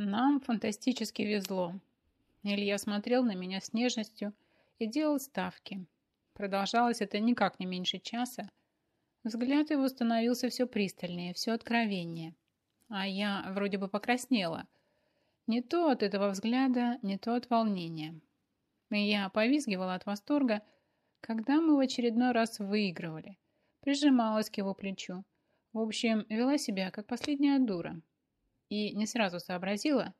Нам фантастически везло. Илья смотрел на меня с нежностью и делал ставки. Продолжалось это никак не меньше часа. Взгляд его становился все пристальнее, все откровеннее. А я вроде бы покраснела. Не то от этого взгляда, не то от волнения. Я повизгивала от восторга, когда мы в очередной раз выигрывали. Прижималась к его плечу. В общем, вела себя как последняя дура и не сразу сообразила,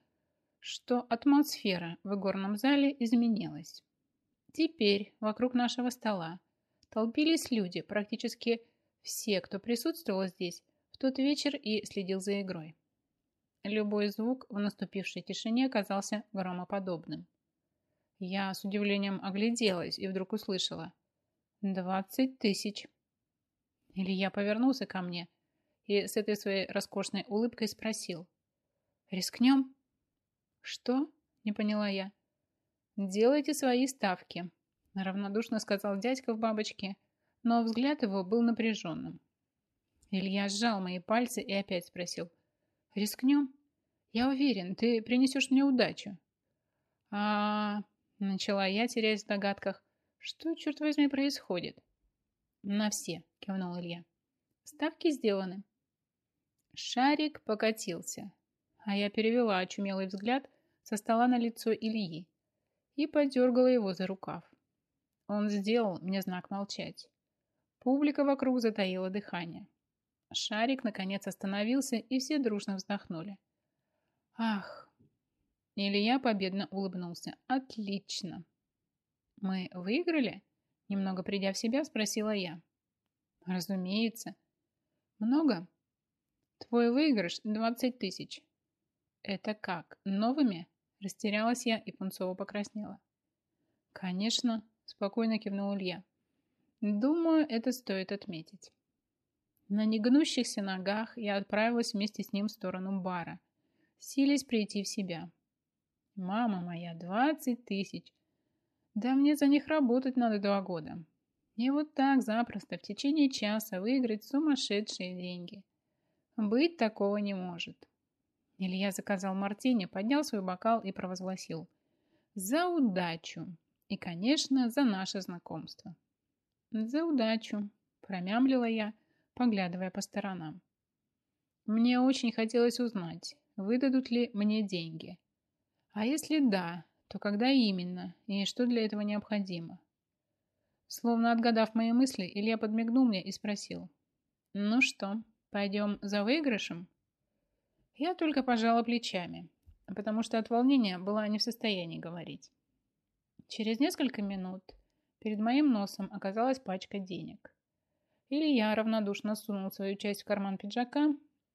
что атмосфера в игорном зале изменилась. Теперь вокруг нашего стола толпились люди, практически все, кто присутствовал здесь в тот вечер и следил за игрой. Любой звук в наступившей тишине казался громоподобным. Я с удивлением огляделась и вдруг услышала «Двадцать тысяч». Илья повернулся ко мне и с этой своей роскошной улыбкой спросил – Рискнем? Что? Не поняла я. Делайте свои ставки, равнодушно сказал дядька в бабочке, но взгляд его был напряженным. Илья сжал мои пальцы и опять спросил. Рискнем? Я уверен, ты принесешь мне удачу. А, начала я, теряясь в догадках. Что, черт возьми, происходит? На все, кивнул Илья. Ставки сделаны. Шарик покатился а я перевела очумелый взгляд со стола на лицо Ильи и подергала его за рукав. Он сделал мне знак молчать. Публика вокруг затаила дыхание. Шарик наконец остановился, и все дружно вздохнули. «Ах!» Илья победно улыбнулся. «Отлично!» «Мы выиграли?» Немного придя в себя, спросила я. «Разумеется». «Много?» «Твой выигрыш – двадцать тысяч. «Это как? Новыми?» Растерялась я и пунцово покраснела. «Конечно», – спокойно кивнул Илья. «Думаю, это стоит отметить». На негнущихся ногах я отправилась вместе с ним в сторону бара, силясь прийти в себя. «Мама моя, двадцать тысяч! Да мне за них работать надо два года. И вот так запросто в течение часа выиграть сумасшедшие деньги. Быть такого не может. Илья заказал мартини, поднял свой бокал и провозгласил. «За удачу! И, конечно, за наше знакомство!» «За удачу!» – промямлила я, поглядывая по сторонам. Мне очень хотелось узнать, выдадут ли мне деньги. А если да, то когда именно и что для этого необходимо? Словно отгадав мои мысли, Илья подмигнул мне и спросил. «Ну что, пойдем за выигрышем?» Я только пожала плечами, потому что от волнения была не в состоянии говорить. Через несколько минут перед моим носом оказалась пачка денег. Илья равнодушно сунул свою часть в карман пиджака,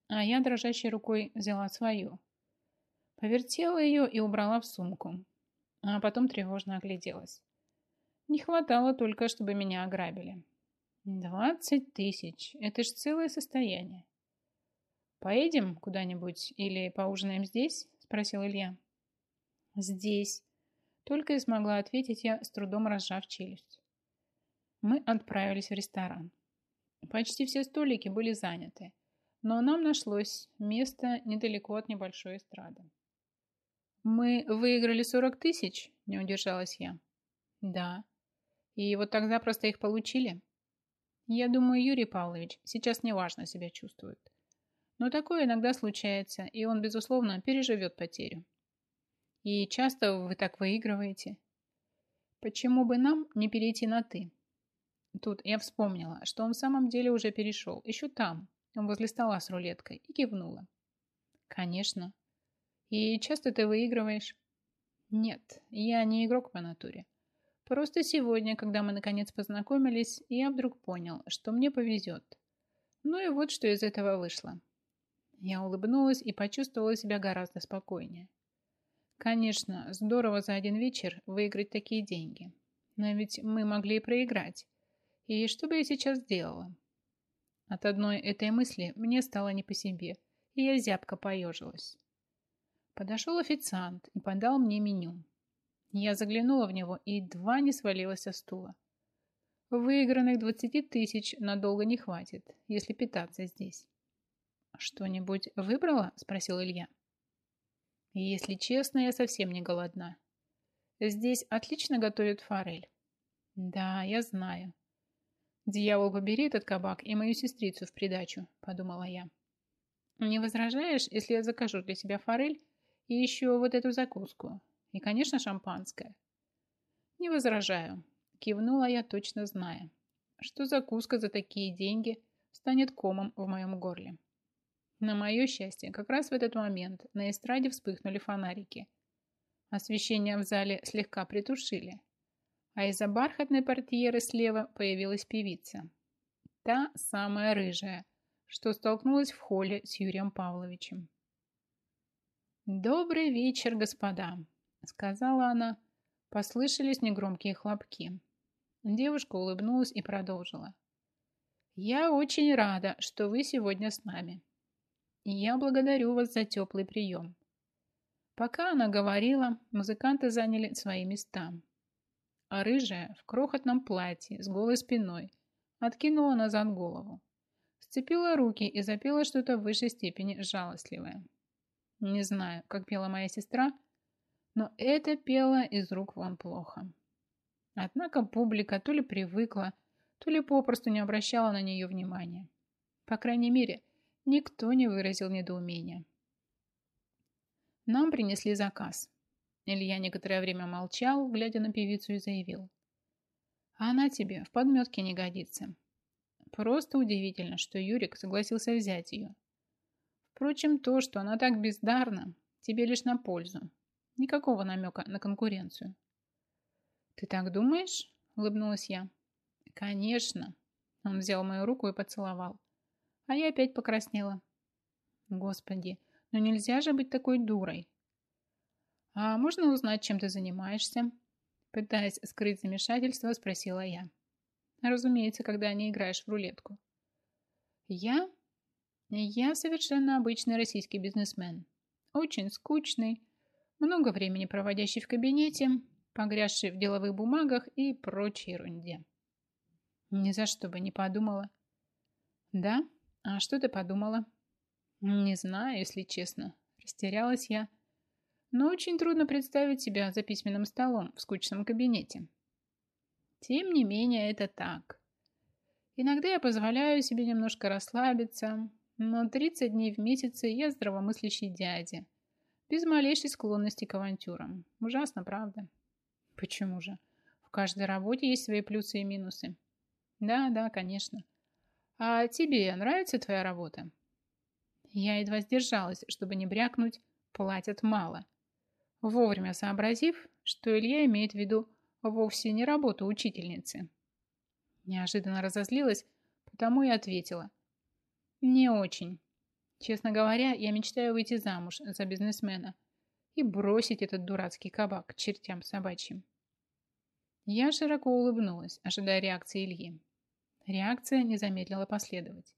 а я дрожащей рукой взяла свою. Повертела ее и убрала в сумку, а потом тревожно огляделась. Не хватало только, чтобы меня ограбили. Двадцать тысяч – это ж целое состояние. «Поедем куда-нибудь или поужинаем здесь?» – спросил Илья. «Здесь», – только и смогла ответить я, с трудом разжав челюсть. Мы отправились в ресторан. Почти все столики были заняты, но нам нашлось место недалеко от небольшой эстрады. «Мы выиграли 40 тысяч?» – не удержалась я. «Да». «И вот так запросто их получили?» «Я думаю, Юрий Павлович сейчас неважно себя чувствует. Но такое иногда случается, и он, безусловно, переживет потерю. И часто вы так выигрываете. Почему бы нам не перейти на «ты»? Тут я вспомнила, что он в самом деле уже перешел, еще там, возле стола с рулеткой, и кивнула. Конечно. И часто ты выигрываешь? Нет, я не игрок по натуре. Просто сегодня, когда мы наконец познакомились, я вдруг понял, что мне повезет. Ну и вот что из этого вышло. Я улыбнулась и почувствовала себя гораздо спокойнее. Конечно, здорово за один вечер выиграть такие деньги. Но ведь мы могли и проиграть. И что бы я сейчас сделала? От одной этой мысли мне стало не по себе, и я зябко поежилась. Подошел официант и подал мне меню. Я заглянула в него и едва не свалилась со стула. Выигранных двадцати тысяч надолго не хватит, если питаться здесь. «Что-нибудь выбрала?» – спросил Илья. Если честно, я совсем не голодна. Здесь отлично готовят форель. Да, я знаю. Дьявол побери этот кабак и мою сестрицу в придачу, подумала я. Не возражаешь, если я закажу для тебя форель и еще вот эту закуску? И, конечно, шампанское. Не возражаю, кивнула я, точно зная, что закуска за такие деньги станет комом в моем горле. На мое счастье, как раз в этот момент на эстраде вспыхнули фонарики. Освещение в зале слегка притушили, а из-за бархатной портьеры слева появилась певица. Та самая рыжая, что столкнулась в холле с Юрием Павловичем. «Добрый вечер, господа», — сказала она. Послышались негромкие хлопки. Девушка улыбнулась и продолжила. «Я очень рада, что вы сегодня с нами. Я благодарю вас за теплый прием». Пока она говорила, музыканты заняли свои места. А рыжая в крохотном платье с голой спиной откинула назад голову сцепила руки и запела что-то в высшей степени жалостливое. Не знаю, как пела моя сестра, но это пела из рук вон плохо. Однако публика то ли привыкла, то ли попросту не обращала на нее внимания. По крайней мере, никто не выразил недоумения. Нам принесли заказ. Илья некоторое время молчал, глядя на певицу, и заявил. «А она тебе в подметке не годится. Просто удивительно, что Юрик согласился взять ее. Впрочем, то, что она так бездарна, тебе лишь на пользу. Никакого намека на конкуренцию. «Ты так думаешь?» – улыбнулась я. «Конечно!» – он взял мою руку и поцеловал. А я опять покраснела. «Господи, ну нельзя же быть такой дурой!» «А можно узнать, чем ты занимаешься?» Пытаясь скрыть замешательство, спросила я. Разумеется, когда не играешь в рулетку. Я? Я совершенно обычный российский бизнесмен. Очень скучный, много времени проводящий в кабинете, погрязший в деловых бумагах и прочей ерунде. Ни за что бы не подумала. Да? А что ты подумала? Не знаю, если честно. Растерялась я. Но очень трудно представить себя за письменным столом в скучном кабинете. Тем не менее, это так. Иногда я позволяю себе немножко расслабиться, но 30 дней в месяц я здравомыслящий дядя, без малейшей склонности к авантюрам. Ужасно, правда? Почему же? В каждой работе есть свои плюсы и минусы. Да, да, конечно. А тебе нравится твоя работа? Я едва сдержалась, чтобы не брякнуть «платят мало», вовремя сообразив, что Илья имеет в виду вовсе не работу учительницы. Неожиданно разозлилась, потому и ответила. Не очень. Честно говоря, я мечтаю выйти замуж за бизнесмена и бросить этот дурацкий кабак чертям собачьим. Я широко улыбнулась, ожидая реакции Ильи. Реакция не замедлила последовать.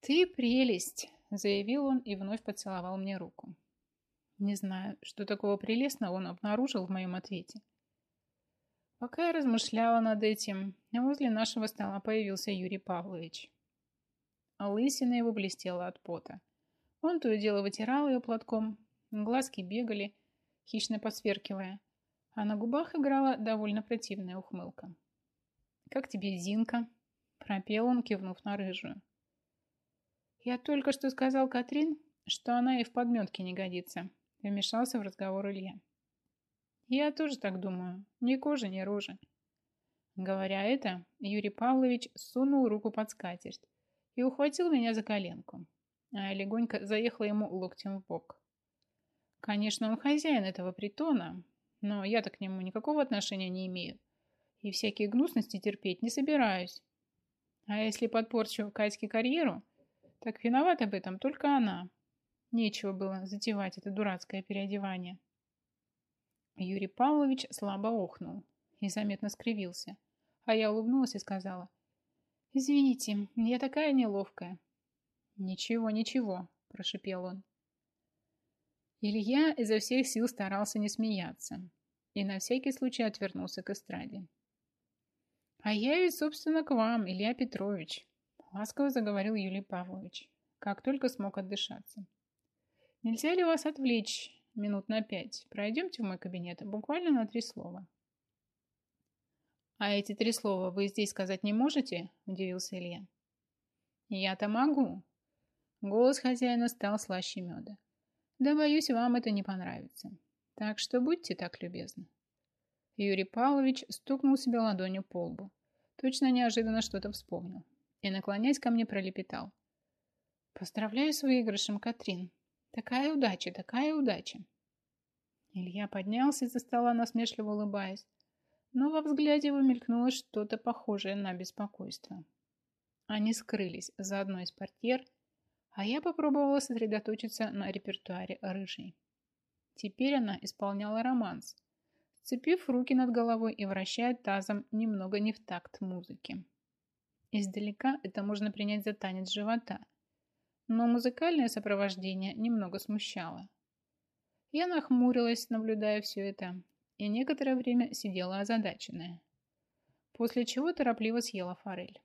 «Ты прелесть!» – заявил он и вновь поцеловал мне руку. Не знаю, что такого прелестного он обнаружил в моем ответе – Пока я размышляла над этим, возле нашего стола появился Юрий Павлович. Лысина его блестела от пота. Он то и дело вытирал ее платком, глазки бегали, хищно посверкивая, а на губах играла довольно противная ухмылка. «Как тебе Зинка?» – пропел он, кивнув на рыжую. «Я только что сказал Катрин, что она и в подметке не годится», – вмешался в разговор Илья. Я тоже так думаю. Ни кожи, ни рожи. Говоря это, Юрий Павлович сунул руку под скатерть и ухватил меня за коленку, а я легонько заехала ему локтем в бок. Конечно, он хозяин этого притона, но я-то к нему никакого отношения не имею и всякие гнусности терпеть не собираюсь. А если подпорчу Катьке карьеру, так виновата в этом только она. Нечего было затевать это дурацкое переодевание. Юрий Павлович слабо охнул и заметно скривился, а я улыбнулась и сказала, «Извините, я такая неловкая». «Ничего, ничего», – прошипел он. Илья изо всех сил старался не смеяться и на всякий случай отвернулся к эстраде. «А я ведь, собственно, к вам, Илья Петрович», – ласково заговорил Юрий Павлович, как только смог отдышаться. «Нельзя ли вас отвлечь минут на пять. Пройдемте в мой кабинет, буквально на три слова». «А эти три слова вы здесь сказать не можете?» – удивился Илья. «Я-то могу». Голос хозяина стал слаще меда. «Да, боюсь, вам это не понравится. Так что будьте так любезны». Юрий Павлович стукнул себя ладонью по лбу. Точно неожиданно что-то вспомнил. И, наклоняясь ко мне, пролепетал. «Поздравляю с выигрышем, Катрин. Такая удача, такая удача!» Илья поднялся из-за стола, насмешливо улыбаясь, но во взгляде его мелькнуло что-то похожее на беспокойство. Они скрылись за одной из портьер, а я попробовала сосредоточиться на репертуаре рыжей. Теперь она исполняла романс, сцепив руки над головой и вращая тазом немного не в такт музыки. Издалека это можно принять за танец живота, но музыкальное сопровождение немного смущало. Я нахмурилась, наблюдая все это, и некоторое время сидела озадаченная, после чего торопливо съела форель.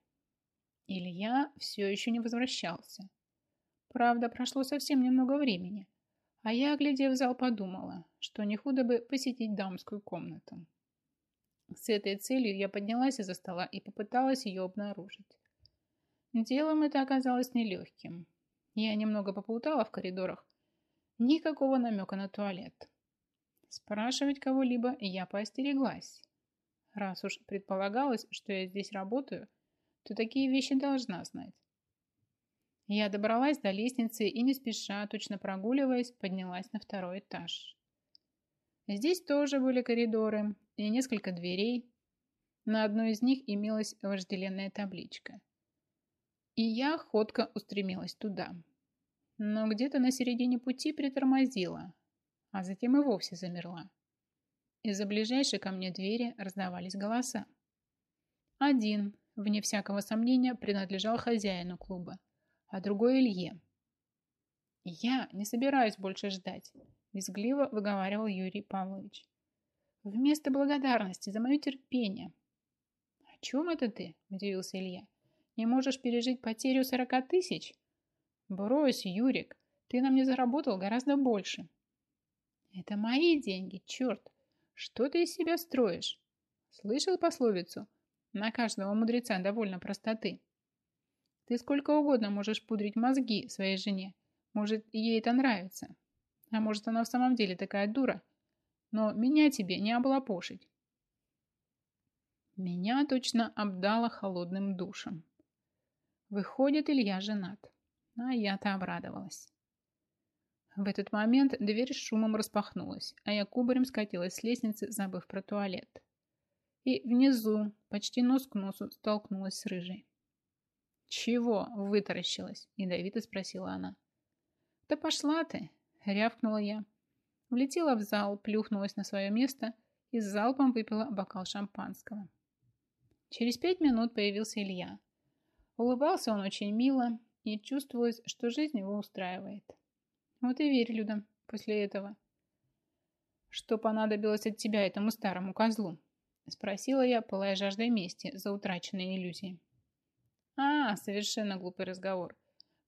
Илья все еще не возвращался. Правда, прошло совсем немного времени, а я, глядя в зал, подумала, что не худо бы посетить дамскую комнату. С этой целью я поднялась из-за стола и попыталась ее обнаружить. Делом это оказалось нелегким. Я немного поплутала в коридорах. Никакого намека на туалет. Спрашивать кого-либо я поостереглась. Раз уж предполагалось, что я здесь работаю, то такие вещи должна знать. Я добралась до лестницы и не спеша, точно прогуливаясь, поднялась на второй этаж. Здесь тоже были коридоры и несколько дверей. На одной из них имелась вожделенная табличка. И я ходко устремилась туда. Но где-то на середине пути притормозила, а затем и вовсе замерла. Из-за ближайшей ко мне двери раздавались голоса. Один, вне всякого сомнения, принадлежал хозяину клуба – а другой Илье. «Я не собираюсь больше ждать», – визгливо выговаривал Юрий Павлович. «Вместо благодарности за мое терпение». «О чем это ты?» – удивился Илья. «Не можешь пережить потерю сорока тысяч?» «Брось, Юрик, ты нам не заработал гораздо больше». «Это мои деньги, черт! Что ты из себя строишь?» Слышал пословицу? На каждого мудреца довольно простоты. Ты сколько угодно можешь пудрить мозги своей жене. Может, ей это нравится. А может, она в самом деле такая дура. Но меня тебе не облапошить. Меня точно обдало холодным душем. Выходит, Илья женат. А я-то обрадовалась. В этот момент дверь с шумом распахнулась, а я кубарем скатилась с лестницы, забыв про туалет. И внизу, почти нос к носу, столкнулась с рыжей. «Чего?» – вытаращилась, ядовито спросила она. «Да пошла ты!» – рявкнула я. Влетела в зал, плюхнулась на свое место и с залпом выпила бокал шампанского. Через пять минут появился Илья. Улыбался он очень мило, и чувствовалось, что жизнь его устраивает. Вот и верь, Люда, после этого. «Что понадобилось от тебя этому старому козлу?» – спросила я, пылая жаждой мести за утраченные иллюзии. А, совершенно глупый разговор.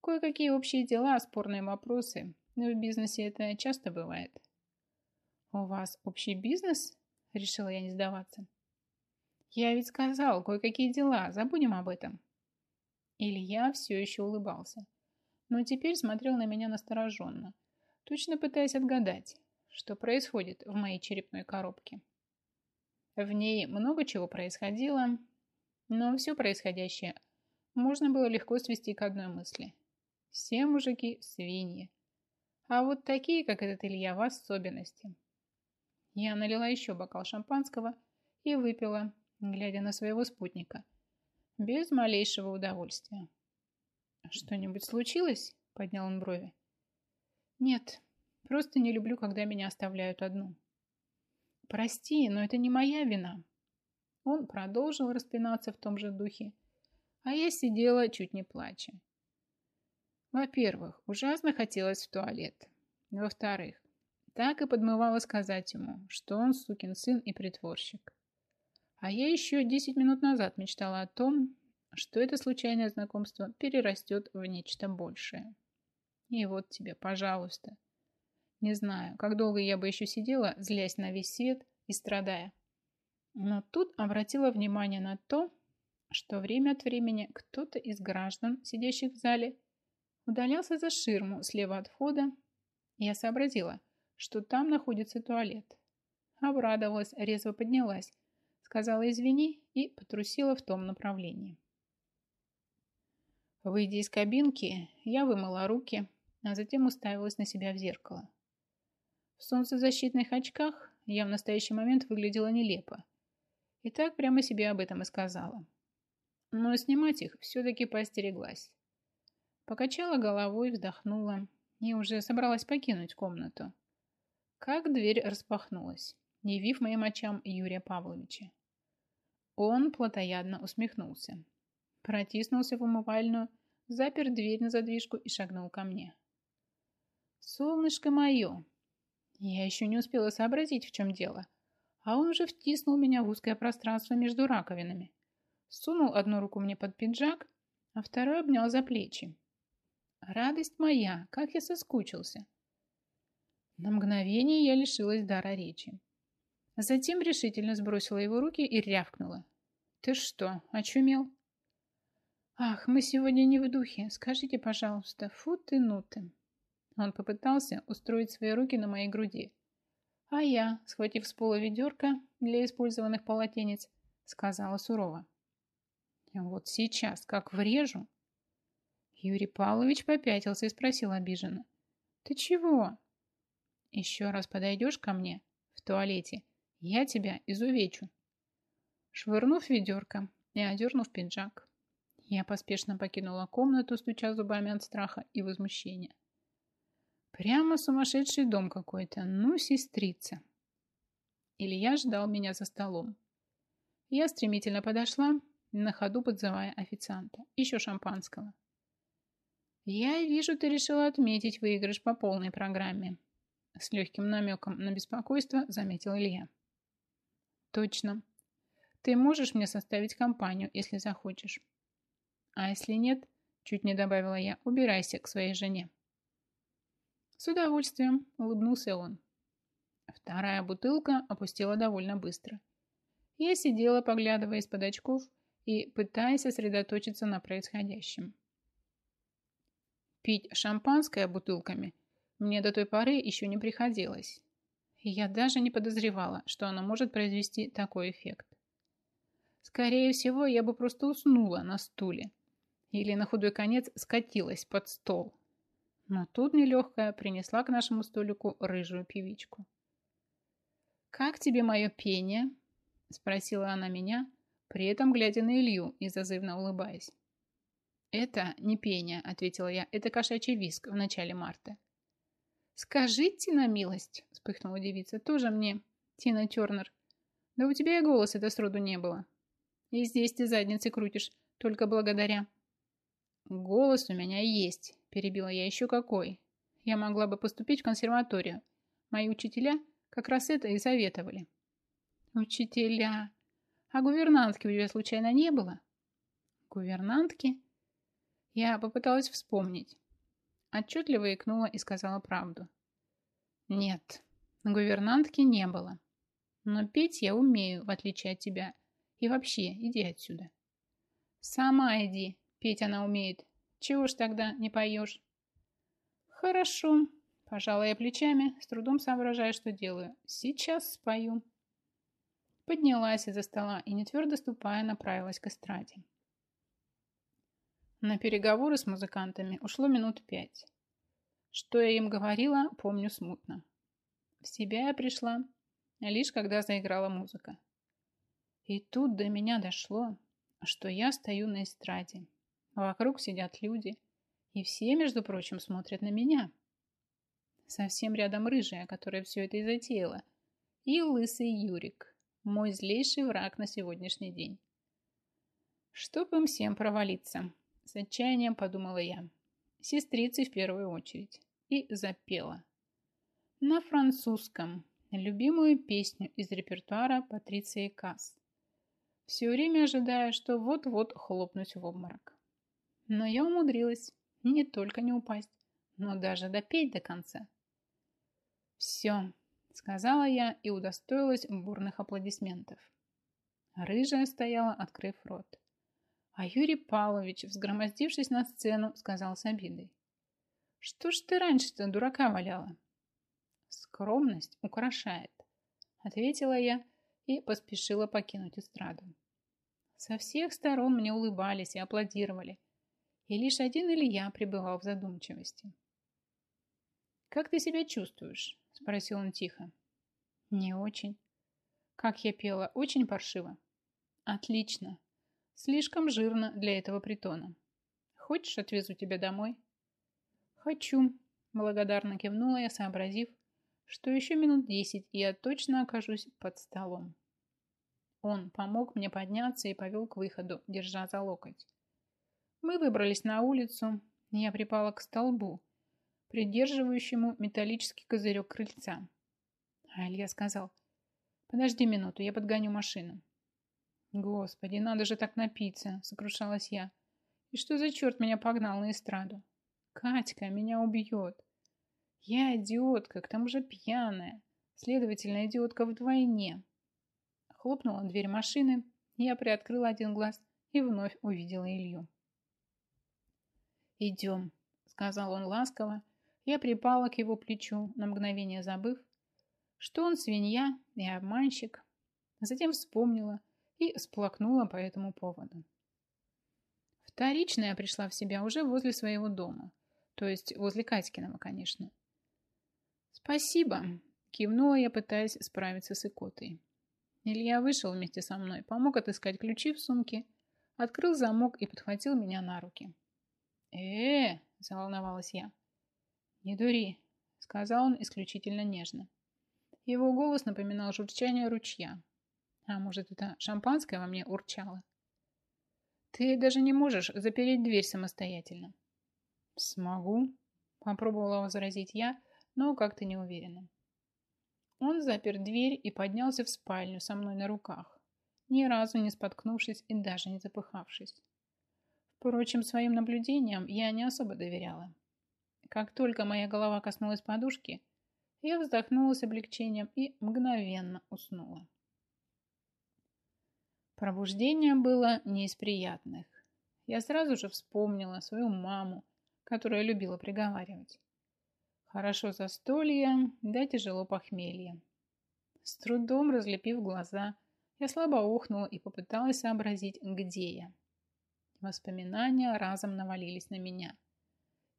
Кое-какие общие дела, спорные вопросы. Но в бизнесе это часто бывает. У вас общий бизнес? Решила я не сдаваться. Я ведь сказал, кое-какие дела, забудем об этом. Илья все еще улыбался, но теперь смотрел на меня настороженно, точно пытаясь отгадать, что происходит в моей черепной коробке. В ней много чего происходило, но все происходящее можно было легко свести к одной мысли. Все мужики – свиньи. А вот такие, как этот Илья, в особенности. Я налила еще бокал шампанского и выпила, глядя на своего спутника. Без малейшего удовольствия. «Что-нибудь случилось?» – поднял он брови. «Нет, просто не люблю, когда меня оставляют одну». «Прости, но это не моя вина». Он продолжил распинаться в том же духе, а я сидела, чуть не плача. Во-первых, ужасно хотелось в туалет. Во-вторых, так и подмывало сказать ему, что он сукин сын и притворщик. А я еще 10 минут назад мечтала о том, что это случайное знакомство перерастет в нечто большее. И вот тебе, пожалуйста. Не знаю, как долго я бы еще сидела, злясь на весь свет и страдая. Но тут обратила внимание на то, что время от времени кто-то из граждан, сидящих в зале, удалялся за ширму слева от входа, и я сообразила, что там находится туалет. Обрадовалась, резво поднялась, сказала извини и потрусила в том направлении. Выйдя из кабинки, я вымыла руки, а затем уставилась на себя в зеркало. В солнцезащитных очках я в настоящий момент выглядела нелепо. И так прямо себе об этом и сказала. Но снимать их все-таки поостереглась. Покачала головой, вздохнула и уже собралась покинуть комнату. Как дверь распахнулась, явив моим очам Юрия Павловича. Он плотоядно усмехнулся. Протиснулся в умывальную, запер дверь на задвижку и шагнул ко мне. «Солнышко мое!» Я еще не успела сообразить, в чем дело, а он уже втиснул меня в узкое пространство между раковинами, сунул одну руку мне под пиджак, а второй обнял за плечи. Радость моя, как я соскучился. На мгновение я лишилась дара речи. Затем решительно сбросила его руки и рявкнула. «Ты что, очумел?» «Ах, мы сегодня не в духе. Скажите, пожалуйста, фу ты, ну ты». Он попытался устроить свои руки на моей груди. А я, схватив с пола ведерко для использованных полотенец, сказала сурово. «Вот сейчас, как врежу!» Юрий Павлович попятился и спросил обиженно. «Ты чего?» «Еще раз подойдешь ко мне в туалете, я тебя изувечу». Швырнув ведерко и одернув пиджак, я поспешно покинула комнату, стуча зубами от страха и возмущения. Прямо сумасшедший дом какой-то. Ну, сестрица. Илья ждал меня за столом. Я стремительно подошла, на ходу подзывая официанта. Еще шампанского. «Я вижу, ты решила отметить выигрыш по полной программе», с легким намеком на беспокойство заметил Илья. «Точно. Ты можешь мне составить компанию, если захочешь. А если нет, чуть не добавила я, убирайся к своей жене». «С удовольствием», — улыбнулся он. Вторая бутылка опустила довольно быстро. Я сидела, поглядывая из-под очков и пытаясь сосредоточиться на происходящем. Пить шампанское бутылками мне до той поры еще не приходилось. Я даже не подозревала, что оно может произвести такой эффект. Скорее всего, я бы просто уснула на стуле или на худой конец скатилась под стол. Но тут нелегкая принесла к нашему столику рыжую певичку. «Как тебе мое пение?» – спросила она меня, при этом глядя на Илью и зазывно улыбаясь. «Это не пение», — ответила я. «Это кошачий виск в начале марта». «Скажите на милость», — вспыхнула девица. «Тоже мне, Тина Тернер. Да у тебя и голоса-то сроду не было. И здесь ты задницы крутишь, только благодаря». «Голос у меня есть», — перебила я еще какой. «Я могла бы поступить в консерваторию. Мои учителя как раз это и советовали». «Учителя? А гувернантки у тебя случайно не было?» «Гувернантки?» Я попыталась вспомнить. Отчетливо икнула и сказала правду. Нет, гувернантки не было. Но петь я умею, в отличие от тебя. И вообще, иди отсюда. Сама иди, петь она умеет. Чего ж тогда не поешь? Хорошо, пожала я плечами, с трудом соображая, что делаю. Сейчас спою. Поднялась из-за стола и, не твердо ступая, направилась к эстраде. На переговоры с музыкантами ушло минут пять. Что я им говорила, помню смутно. В себя я пришла, лишь когда заиграла музыка. И тут до меня дошло, что я стою на эстраде. Вокруг сидят люди, и все, между прочим, смотрят на меня. Совсем рядом рыжая, которая все это и затеяла, и лысый Юрик, мой злейший враг на сегодняшний день. Чтоб им всем провалиться. С отчаянием подумала я. Сестрицы в первую очередь. И запела. На французском. Любимую песню из репертуара Патриции Касс. Все время ожидая, что вот-вот хлопнусь в обморок. Но я умудрилась не только не упасть, но даже допеть до конца. Все, сказала я и удостоилась бурных аплодисментов. Рыжая стояла, открыв рот. А Юрий Павлович, взгромоздившись на сцену, сказал с обидой. «Что ж ты раньше-то дурака валяла?» «Скромность украшает», — ответила я и поспешила покинуть эстраду. Со всех сторон мне улыбались и аплодировали, и лишь один Илья пребывал в задумчивости. «Как ты себя чувствуешь?» – спросил он тихо. «Не очень». «Как я пела? Очень паршиво». «Отлично. Слишком жирно для этого притона. Хочешь, отвезу тебя домой?» «Хочу», – благодарно кивнула я, сообразив, что еще минут десять, я точно окажусь под столом. Он помог мне подняться и повел к выходу, держа за локоть. Мы выбрались на улицу, я припала к столбу, придерживающему металлический козырек крыльца. А Илья сказал, «Подожди минуту, я подгоню машину». «Господи, надо же так напиться!» – сокрушалась я. «И что за черт меня погнал на эстраду? Катька меня убьет!» Я идиотка, к тому же пьяная. Следовательно, идиотка вдвойне. Хлопнула дверь машины, я приоткрыла один глаз и вновь увидела Илью. «Идем», — сказал он ласково. Я припала к его плечу, на мгновение забыв, что он свинья и обманщик. Затем вспомнила и сплакнула по этому поводу. Вторично я пришла в себя уже возле своего дома, то есть возле Катькиного, конечно. «Спасибо», – кивнула я, пытаясь справиться с икотой. Илья вышел вместе со мной, помог отыскать ключи в сумке, открыл замок и подхватил меня на руки. э, -э заволновалась я. «Не дури», – сказал он исключительно нежно. Его голос напоминал журчание ручья. А может, это шампанское во мне урчало? «Ты даже не можешь запереть дверь самостоятельно». «Смогу», – попробовала возразить я, – но как-то не уверена. Он запер дверь и поднялся в спальню со мной на руках, ни разу не споткнувшись и даже не запыхавшись. Впрочем, своим наблюдениям я не особо доверяла. Как только моя голова коснулась подушки, я вздохнула с облегчением и мгновенно уснула. Пробуждение было не из приятных. Я сразу же вспомнила свою маму, которая любила приговаривать. Хорошо застолье, да тяжело похмелье. С трудом разлепив глаза, я слабо ухнула и попыталась сообразить, где я. Воспоминания разом навалились на меня,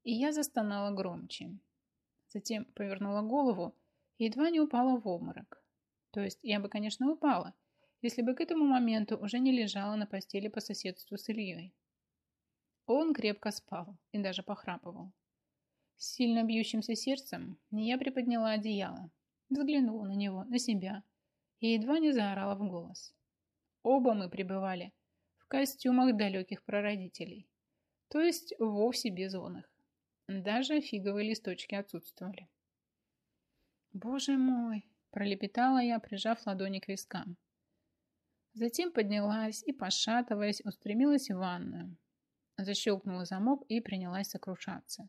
и я застонала громче. Затем повернула голову и едва не упала в обморок. То есть я бы, конечно, упала, если бы к этому моменту уже не лежала на постели по соседству с Ильей. Он крепко спал и даже похрапывал. С сильно бьющимся сердцем я приподняла одеяло, взглянула на него, на себя и едва не заорала в голос. Оба мы пребывали в костюмах далеких прародителей, то есть вовсе безонных. Даже фиговые листочки отсутствовали. «Боже мой!» – пролепетала я, прижав ладони к вискам. Затем поднялась и, пошатываясь, устремилась в ванную. Защелкнула замок и принялась сокрушаться.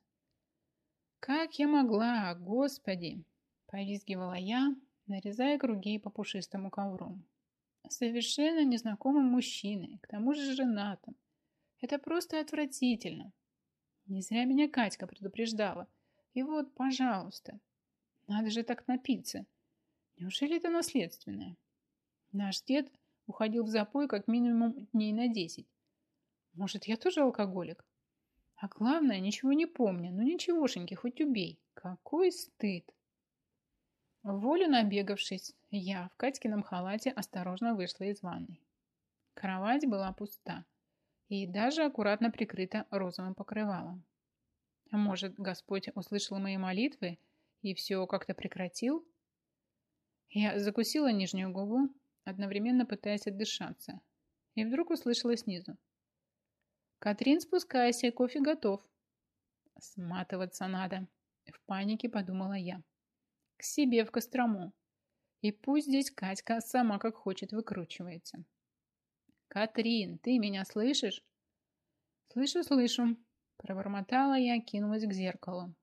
«Как я могла, Господи!» – повизгивала я, нарезая круги по пушистому ковру. «Совершенно незнакомым мужчиной, к тому же женатым. Это просто отвратительно. Не зря меня Катька предупреждала. И вот, пожалуйста, надо же так напиться. Неужели это наследственное? Наш дед уходил в запой как минимум дней на десять. Может, я тоже алкоголик? А главное, ничего не помню. Ну ничегошеньки, хоть убей. Какой стыд. Волю набегавшись, я в Катькином халате осторожно вышла из ванной. Кровать была пуста и даже аккуратно прикрыта розовым покрывалом. А может, Господь услышал мои молитвы и все как-то прекратил? Я закусила нижнюю губу, одновременно пытаясь отдышаться, и вдруг услышала снизу. «Катрин, спускайся, кофе готов». «Сматываться надо», — в панике подумала я. «К себе в Кострому. И пусть здесь Катька сама как хочет выкручивается». «Катрин, ты меня слышишь?» «Слышу, слышу», — пробормотала я, кинулась к зеркалу.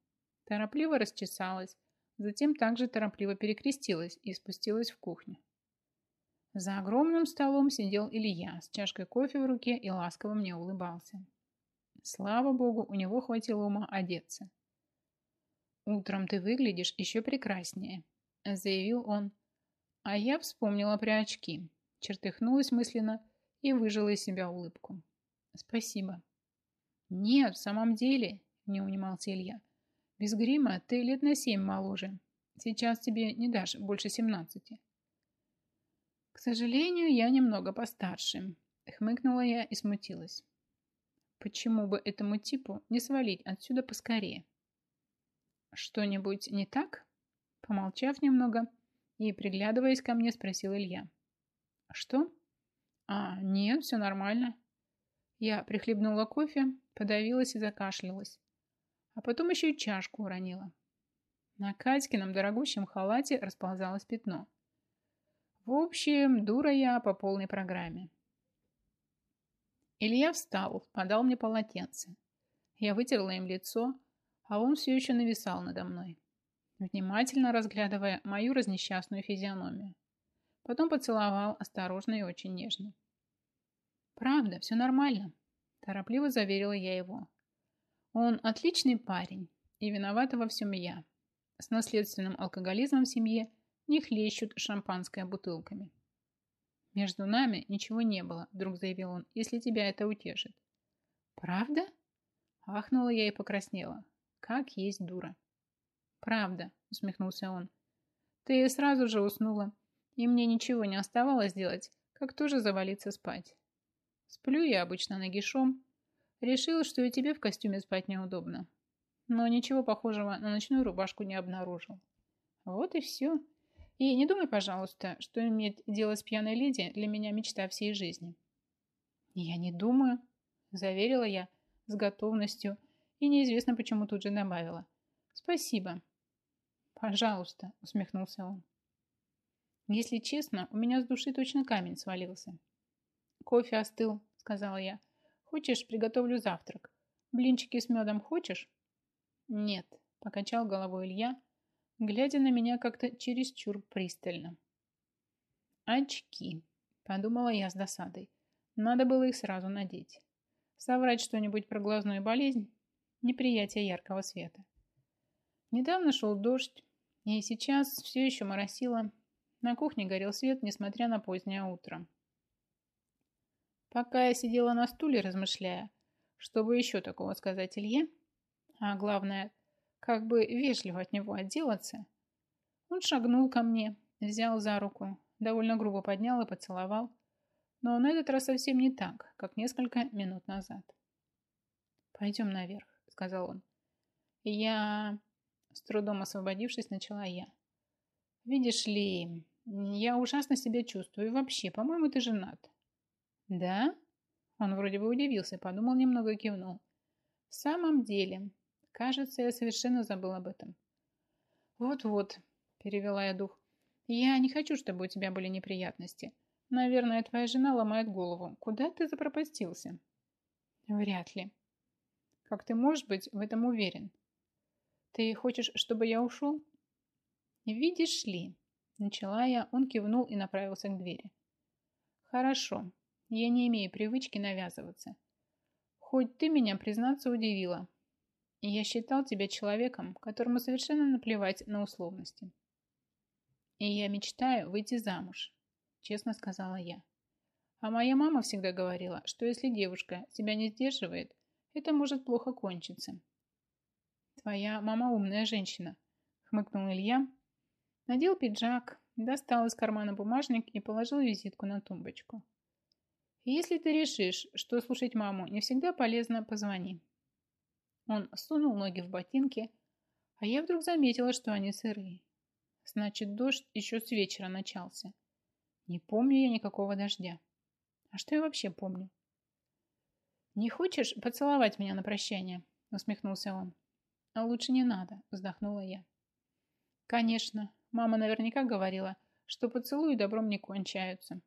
Торопливо расчесалась, затем также торопливо перекрестилась и спустилась в кухню. За огромным столом сидел Илья с чашкой кофе в руке и ласково мне улыбался. Слава богу, у него хватило ума одеться. «Утром ты выглядишь еще прекраснее», — заявил он. А я вспомнила про очки, чертыхнулась мысленно и выжила из себя улыбку. «Спасибо». «Нет, в самом деле», — не унимался Илья. «Без грима ты лет на семь моложе. Сейчас тебе не дашь больше семнадцати». «К сожалению, я немного постарше», — хмыкнула я и смутилась. «Почему бы этому типу не свалить отсюда поскорее?» «Что-нибудь не так?» Помолчав немного и приглядываясь ко мне, спросил Илья. «Что?» «А, нет, все нормально». Я прихлебнула кофе, подавилась и закашлялась. А потом еще и чашку уронила. На Катькином дорогущем халате расползалось пятно. В общем, дура я по полной программе. Илья встал, подал мне полотенце. Я вытерла им лицо, а он все еще нависал надо мной, внимательно разглядывая мою разнесчастную физиономию. Потом поцеловал осторожно и очень нежно. «Правда, все нормально», – торопливо заверила я его. «Он отличный парень, и виновата во всем я. С наследственным алкоголизмом в семье не хлещут шампанское бутылками». «Между нами ничего не было», – вдруг заявил он, – «если тебя это утешит». «Правда?» – ахнула я и покраснела. Как есть дура. Правда, усмехнулся он. Ты сразу же уснула, и мне ничего не оставалось делать, как тоже завалиться спать. Сплю я обычно нагишом. Решил, что и тебе в костюме спать неудобно. Но ничего похожего на ночную рубашку не обнаружил. Вот и все. И не думай, пожалуйста, что иметь дело с пьяной леди для меня мечта всей жизни. Я не думаю, заверила я с готовностью, и неизвестно почему тут же добавила. Спасибо. Пожалуйста, усмехнулся он. Если честно, у меня с души точно камень свалился. Кофе остыл, сказала я. Хочешь, приготовлю завтрак? Блинчики с медом хочешь? Нет, покачал головой Илья, глядя на меня как-то чересчур пристально. Очки, подумала я с досадой. Надо было их сразу надеть. Соврать что-нибудь про глазную болезнь неприятие яркого света. Недавно шел дождь, и сейчас все еще моросило. На кухне горел свет, несмотря на позднее утро. Пока я сидела на стуле, размышляя, чтобы еще такого сказать Илье, а главное, как бы вежливо от него отделаться, он шагнул ко мне, взял за руку, довольно грубо поднял и поцеловал, но на этот раз совсем не так, как несколько минут назад. «Пойдем наверх», сказал он. Я, с трудом освободившись, начала я. Видишь ли, я ужасно себя чувствую. И вообще, по-моему, ты женат. Да? Он вроде бы удивился, подумал немного и кивнул. В самом деле, кажется, я совершенно забыл об этом. Вот-вот, перевела я дух. Я не хочу, чтобы у тебя были неприятности. Наверное, твоя жена ломает голову. Куда ты запропастился? Вряд ли. Как ты можешь быть в этом уверен? Ты хочешь, чтобы я ушел? Видишь ли, начала я, он кивнул и направился к двери. Хорошо, я не имею привычки навязываться. Хоть ты меня, признаться, удивила. Я считал тебя человеком, которому совершенно наплевать на условности. И я мечтаю выйти замуж, честно сказала я. А моя мама всегда говорила, что если девушка себя не сдерживает, это может плохо кончиться. Твоя мама умная женщина, хмыкнул Илья. Надел пиджак, достал из кармана бумажник и положил визитку на тумбочку. Если ты решишь, что слушать маму не всегда полезно, позвони. Он сунул ноги в ботинки, а я вдруг заметила, что они сырые. Значит, дождь еще с вечера начался. Не помню я никакого дождя. А что я вообще помню? «Не хочешь поцеловать меня на прощание?» усмехнулся он. «А лучше не надо», вздохнула я. «Конечно, мама наверняка говорила, что поцелуи добром не кончаются».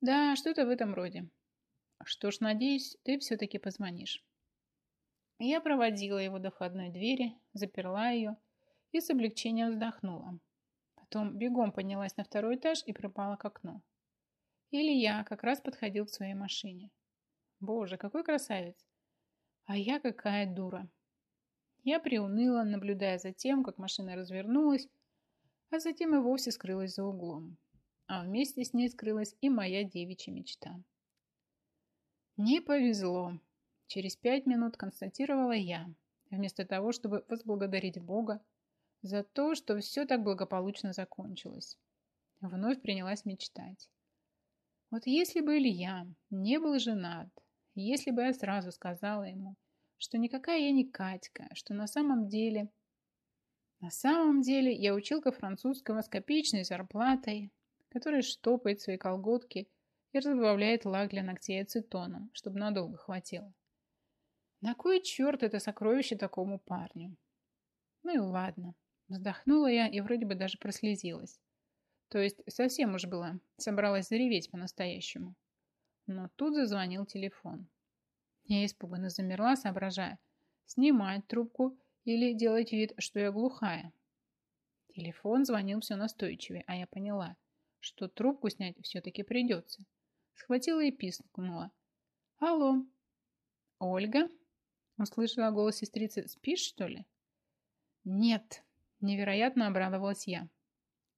«Да, что-то в этом роде. Что ж, надеюсь, ты все-таки позвонишь». Я проводила его до входной двери, заперла ее и с облегчением вздохнула. Потом бегом поднялась на второй этаж и пропала к окну. Илья как раз подходил к своей машине. Боже, какой красавец! А я какая дура! Я приуныла, наблюдая за тем, как машина развернулась, а затем и вовсе скрылась за углом. А вместе с ней скрылась и моя девичья мечта. Не повезло. Через пять минут констатировала я, вместо того, чтобы возблагодарить Бога за то, что все так благополучно закончилось. Вновь принялась мечтать. Вот если бы Илья не был женат, если бы я сразу сказала ему, что никакая я не Катька, что на самом деле... На самом деле я училка французского с копеечной зарплатой, которая штопает свои колготки и разбавляет лак для ногтей ацетоном, чтобы надолго хватило. На кой черт это сокровище такому парню? Ну и ладно. Вздохнула я и вроде бы даже прослезилась. То есть совсем уж была, собралась зареветь по-настоящему. Но тут зазвонил телефон. Я испуганно замерла, соображая, снимать трубку или делать вид, что я глухая. Телефон звонил все настойчивее, а я поняла, что трубку снять все-таки придется. Схватила и пискнула. «Алло!» «Ольга?» Услышала голос сестрицы. «Спишь, что ли?» «Нет!» Невероятно обрадовалась я.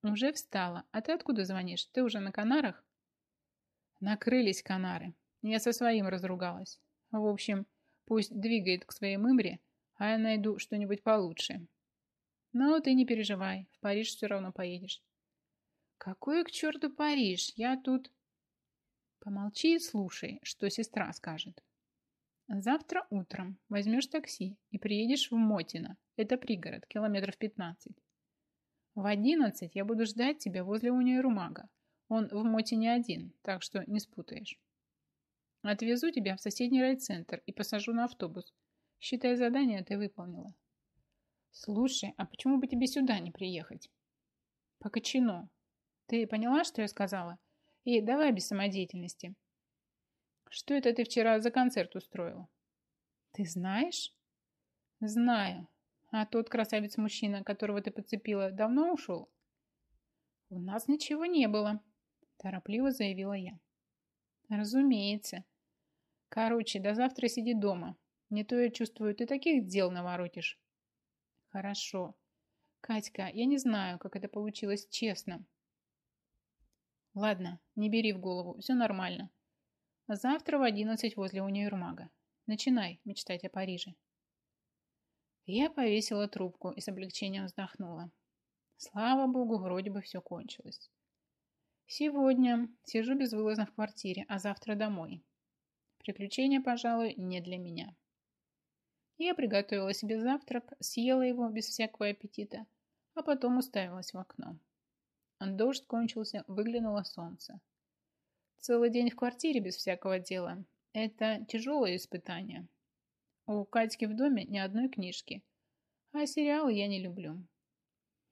«Уже встала. А ты откуда звонишь? Ты уже на Канарах?» Накрылись Канары. Я со своим разругалась. В общем, пусть двигает к своей мымре, а я найду что-нибудь получше. Но ты не переживай, в Париж все равно поедешь. Какой к черту Париж? Я тут... Помолчи и слушай, что сестра скажет. Завтра утром возьмешь такси и приедешь в Мотино. Это пригород, километров 15. В 11 я буду ждать тебя возле универмага. Он в Мотине один, так что не спутаешь. Отвезу тебя в соседний райцентр и посажу на автобус. Считай, задание ты выполнила. Слушай, а почему бы тебе сюда не приехать? По Кочину. Ты поняла, что я сказала? И давай без самодеятельности. Что это ты вчера за концерт устроила? Ты знаешь? Знаю. А тот красавец-мужчина, которого ты подцепила, давно ушел? У нас ничего не было, торопливо заявила я. Разумеется. Короче, до завтра сиди дома. Не то я чувствую, ты таких дел наворотишь. Хорошо. Катька, я не знаю, как это получилось честно. Ладно, не бери в голову, все нормально. Завтра в одиннадцать возле универмага. Начинай мечтать о Париже. Я повесила трубку и с облегчением вздохнула. Слава богу, вроде бы все кончилось. Сегодня сижу безвылазно в квартире, а завтра домой. Приключения, пожалуй, не для меня. Я приготовила себе завтрак, съела его без всякого аппетита, а потом уставилась в окно. Дождь кончился, выглянуло солнце. Целый день в квартире без всякого дела – это тяжелое испытание. У Катьки в доме ни одной книжки, а сериалы я не люблю.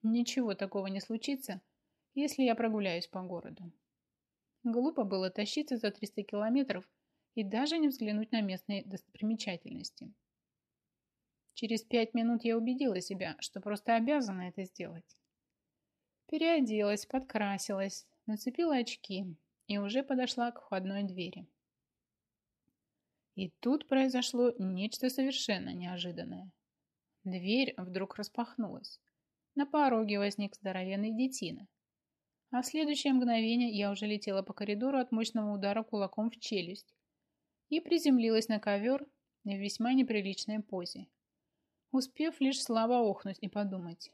Ничего такого не случится, если я прогуляюсь по городу. Глупо было тащиться за 300 километров и даже не взглянуть на местные достопримечательности. Через пять минут я убедила себя, что просто обязана это сделать. Переоделась, подкрасилась, нацепила очки и уже подошла к входной двери. И тут произошло нечто совершенно неожиданное. Дверь вдруг распахнулась. На пороге возник здоровенный детина. А в следующее мгновение я уже летела по коридору от мощного удара кулаком в челюсть и приземлилась на ковер в весьма неприличной позе, успев лишь слабо охнуть и подумать,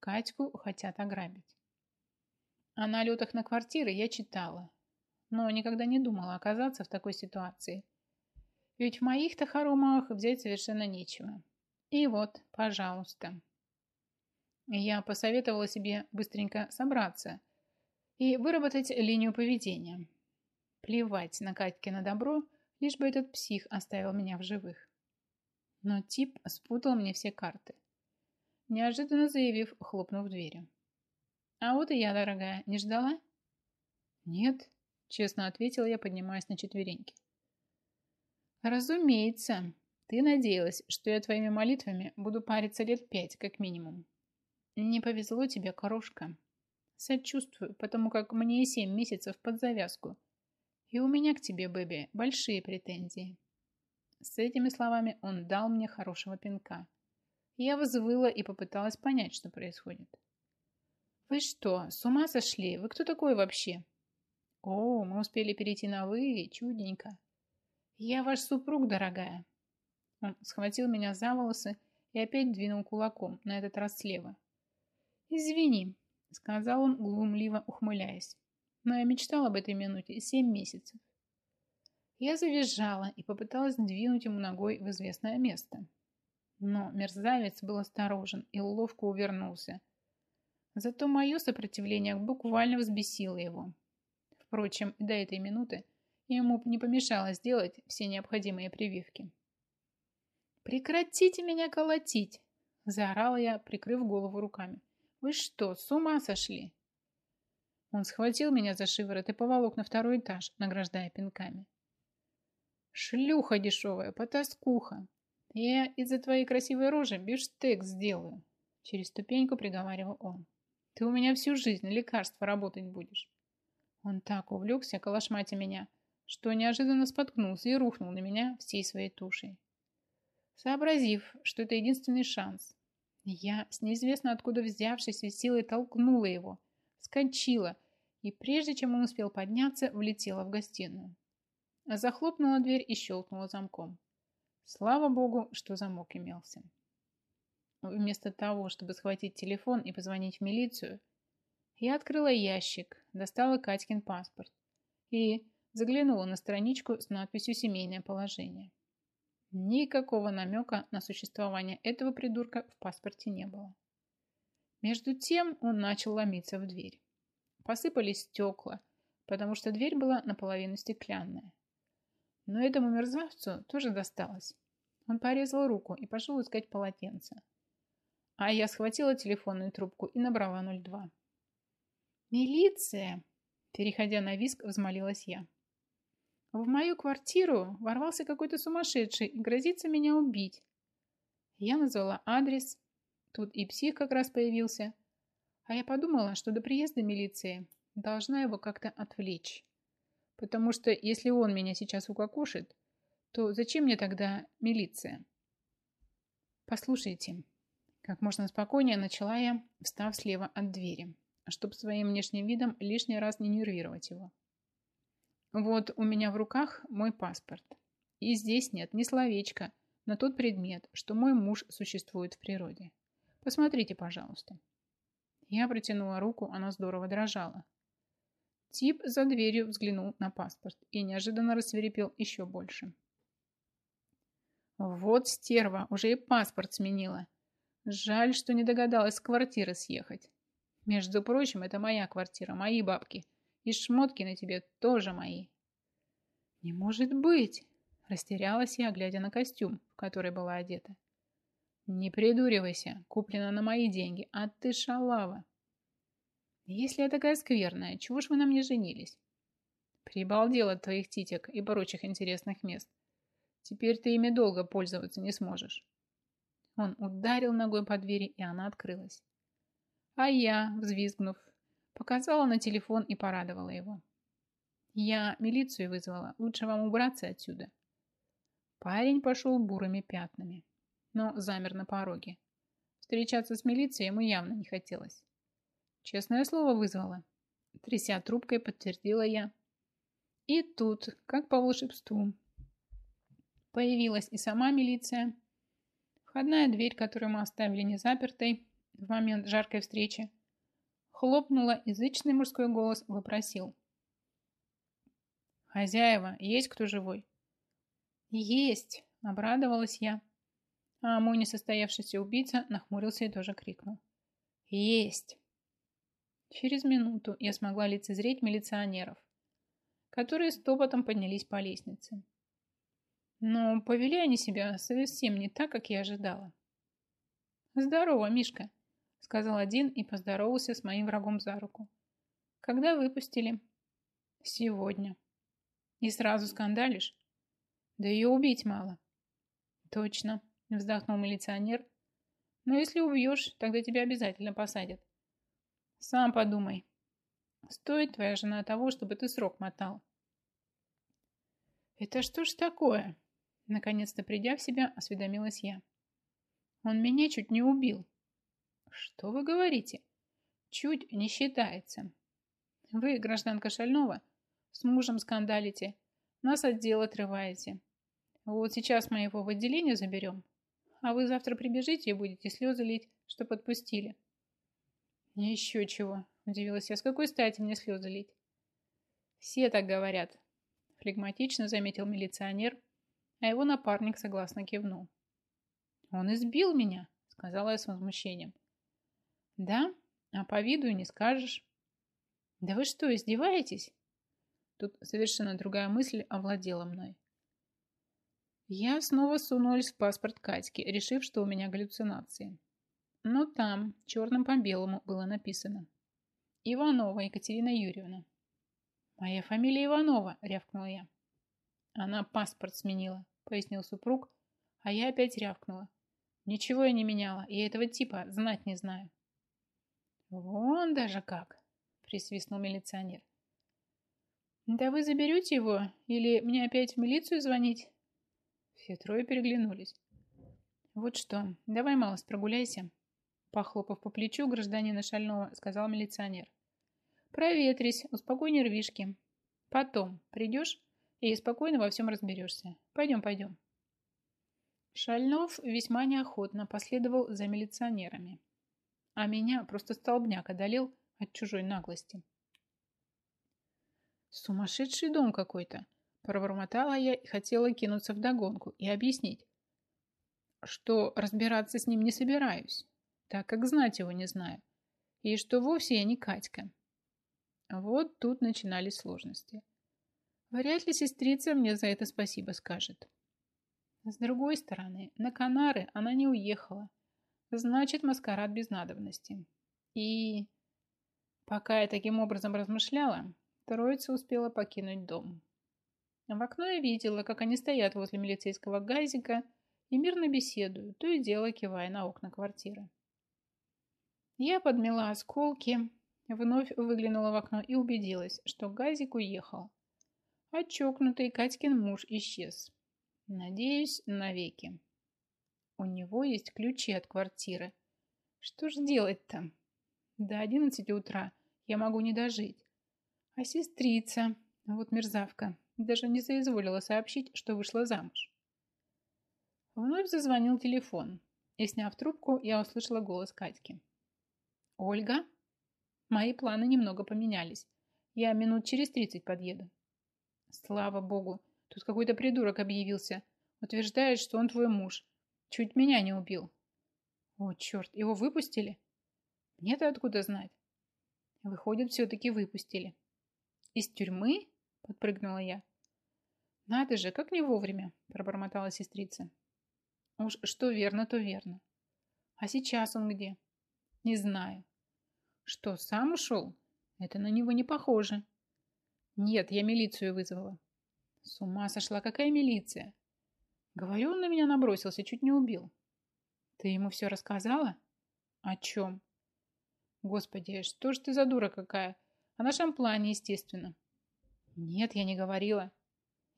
Катьку хотят ограбить. О налетах на квартиры я читала, но никогда не думала оказаться в такой ситуации. Ведь в моих-то хоромах взять совершенно нечего. И вот, пожалуйста. Я посоветовала себе быстренько собраться и выработать линию поведения. Плевать на Катькино добро, лишь бы этот псих оставил меня в живых. Но тип спутал мне все карты неожиданно заявив, хлопнув дверью. «А вот и я, дорогая, не ждала?» «Нет», — честно ответила я, поднимаясь на четвереньки. «Разумеется, ты надеялась, что я твоими молитвами буду париться лет пять, как минимум. Не повезло тебе, корошка. Сочувствую, потому как мне и семь месяцев под завязку. И у меня к тебе, Бэби, большие претензии. С этими словами он дал мне хорошего пинка. Я взвыла и попыталась понять, что происходит. «Вы что, с ума сошли? Вы кто такой вообще?» «О, мы успели перейти на «вы», чудненько. Я ваш супруг, дорогая». Он схватил меня за волосы и опять двинул кулаком, на этот раз слева. «Извини», — сказал он, глумливо ухмыляясь. «Но я мечтал об этой минуте семь месяцев». Я завизжала и попыталась двинуть ему ногой в известное место. Но мерзавец был осторожен и ловко увернулся. Зато мое сопротивление буквально взбесило его. Впрочем, до этой минуты ему не помешало сделать все необходимые прививки. «Прекратите меня колотить!» – заорала я, прикрыв голову руками. «Вы что, с ума сошли?» Он схватил меня за шиворот и поволок на второй этаж, награждая пинками. «Шлюха дешевая, потаскуха! Я из-за твоей красивой рожи бифштекс сделаю!» Через ступеньку приговаривал он. «Ты у меня всю жизнь лекарства работать будешь!» Он так увлекся калашматя меня, что неожиданно споткнулся и рухнул на меня всей своей тушей. Сообразив, что это единственный шанс, я с неизвестно откуда взявшейся силой толкнула его, скочила и, прежде чем он успел подняться, влетела в гостиную. Захлопнула дверь и щелкнула замком. Слава богу, что замок имелся. Вместо того, чтобы схватить телефон и позвонить в милицию, я открыла ящик, достала Катькин паспорт и заглянула на страничку с надписью «Семейное положение». Никакого намека на существование этого придурка в паспорте не было. Между тем он начал ломиться в дверь. Посыпались стекла, потому что дверь была наполовину стеклянная. Но этому мерзавцу тоже досталось. Он порезал руку и пошел искать полотенце. А я схватила телефонную трубку и набрала 02. «Милиция!» Переходя на виск, взмолилась я. В мою квартиру ворвался какой-то сумасшедший и грозится меня убить. Я назвала адрес. Тут и псих как раз появился. А я подумала, что до приезда милиции должна его как-то отвлечь. Потому что если он меня сейчас укокошит, то зачем мне тогда милиция? Послушайте, как можно спокойнее начала я, встав слева от двери, чтобы своим внешним видом лишний раз не нервировать его. Вот у меня в руках мой паспорт. И здесь нет ни словечка на тот предмет, что мой муж существует в природе. Посмотрите, пожалуйста. Я протянула руку, она здорово дрожала. Тип за дверью взглянул на паспорт и неожиданно рассверепел еще больше. Вот стерва, уже и паспорт сменила. Жаль, что не догадалась с квартиры съехать. Между прочим, это моя квартира, мои бабки. И шмотки на тебе тоже мои. Не может быть! Растерялась я, глядя на костюм, в который была одета. Не придуривайся, куплено на мои деньги, а ты шалава. Если я такая скверная, чего ж вы на мне женились? Прибалдел от твоих титек и прочих интересных мест. Теперь ты ими долго пользоваться не сможешь. Он ударил ногой по двери, и она открылась. А я, взвизгнув, показала на телефон и порадовала его. Я милицию вызвала. Лучше вам убраться отсюда. Парень пошел бурыми пятнами, но замер на пороге. Встречаться с милицией ему явно не хотелось. Честное слово вызвала. Тряся трубкой, подтвердила я. И тут, как по волшебству, появилась и сама милиция. Входная дверь, которую мы оставили незапертой в момент жаркой встречи, хлопнула, язычный мужской голос вопросил. «Хозяева, есть кто живой?» «Есть!» – обрадовалась я. А мой несостоявшийся убийца нахмурился и тоже крикнул. «Есть!» Через минуту я смогла лицезреть милиционеров, которые стопотом поднялись по лестнице. Но повели они себя совсем не так, как я ожидала. «Здорово, Мишка», — сказал один и поздоровался с моим врагом за руку. «Когда выпустили?» «Сегодня». «И сразу скандалишь?» «Да ее убить мало». «Точно», — вздохнул милиционер, Но если убьешь, тогда тебя обязательно посадят. Сам подумай. Стоит твоя жена того, чтобы ты срок мотал. Это что ж такое? Наконец-то придя в себя, осведомилась я. Он меня чуть не убил. Что вы говорите? Чуть не считается. Вы, гражданка Шальнова, с мужем скандалите, нас от дела отрываете. Вот сейчас мы его в отделение заберем, а вы завтра прибежите и будете слезы лить, что подпустили. Еще чего, удивилась я, с какой стати мне слезы лить? Все так говорят, флегматично заметил милиционер, а его напарник согласно кивнул. «Он избил меня», — сказала я с возмущением. «Да? А по виду не скажешь». «Да вы что, издеваетесь?» Тут совершенно другая мысль овладела мной. Я снова сунулась в паспорт Катьки, решив, что у меня галлюцинации. Но там, черным по белому, было написано. Иванова Екатерина Юрьевна. «Моя фамилия Иванова», — рявкнула я. Она паспорт сменила, пояснил супруг, а я опять рявкнула. Ничего я не меняла, и этого типа знать не знаю. Вон даже как, присвистнул милиционер. Да вы заберете его или мне опять в милицию звонить? Все трое переглянулись. Вот что, давай, малость, прогуляйся. Похлопав по плечу гражданина Шального, сказал милиционер. Проветрись, успокой нервишки. Потом придешь и спокойно во всем разберешься. Пойдем, пойдем. Шальнов весьма неохотно последовал за милиционерами. А меня просто столбняк одолел от чужой наглости. «Сумасшедший дом какой-то!» Пробормотала я и хотела кинуться в догонку и объяснить, что разбираться с ним не собираюсь, так как знать его не знаю, и что вовсе я не Катька. Вот тут начинались сложности. Вряд ли сестрица мне за это спасибо скажет. С другой стороны, на Канары она не уехала. Значит, маскарад без надобности. И пока я таким образом размышляла, троица успела покинуть дом. В окно я видела, как они стоят возле милицейского газика и мирно беседуют, то и дело кивая на окна квартиры. Я подмела осколки, вновь выглянула в окно и убедилась, что газик уехал. А Катькин муж исчез. Надеюсь, навеки. У него есть ключи от квартиры. Что ж делать-то? До одиннадцати утра я могу не дожить. А сестрица, вот мерзавка, даже не соизволила сообщить, что вышла замуж. Вновь зазвонил телефон, и, сняв трубку, я услышала голос Катьки. «Ольга?» Мои планы немного поменялись. Я минут через тридцать подъеду. Слава богу, Тут какой-то придурок объявился. Утверждает, что он твой муж. Чуть меня не убил. О, черт, его выпустили? Мне-то откуда знать? Выходит, все-таки выпустили. Из тюрьмы? Подпрыгнула я. Надо же, как не вовремя, пробормотала сестрица. Уж что верно, то верно. А сейчас он где? Не знаю. Что, сам ушел? Это на него не похоже. Нет, я милицию вызвала. С ума сошла, какая милиция? Говорю, он на меня набросился, чуть не убил. Ты ему все рассказала? О чем? Господи, что ж ты за дура какая? О нашем плане, естественно. Нет, я не говорила.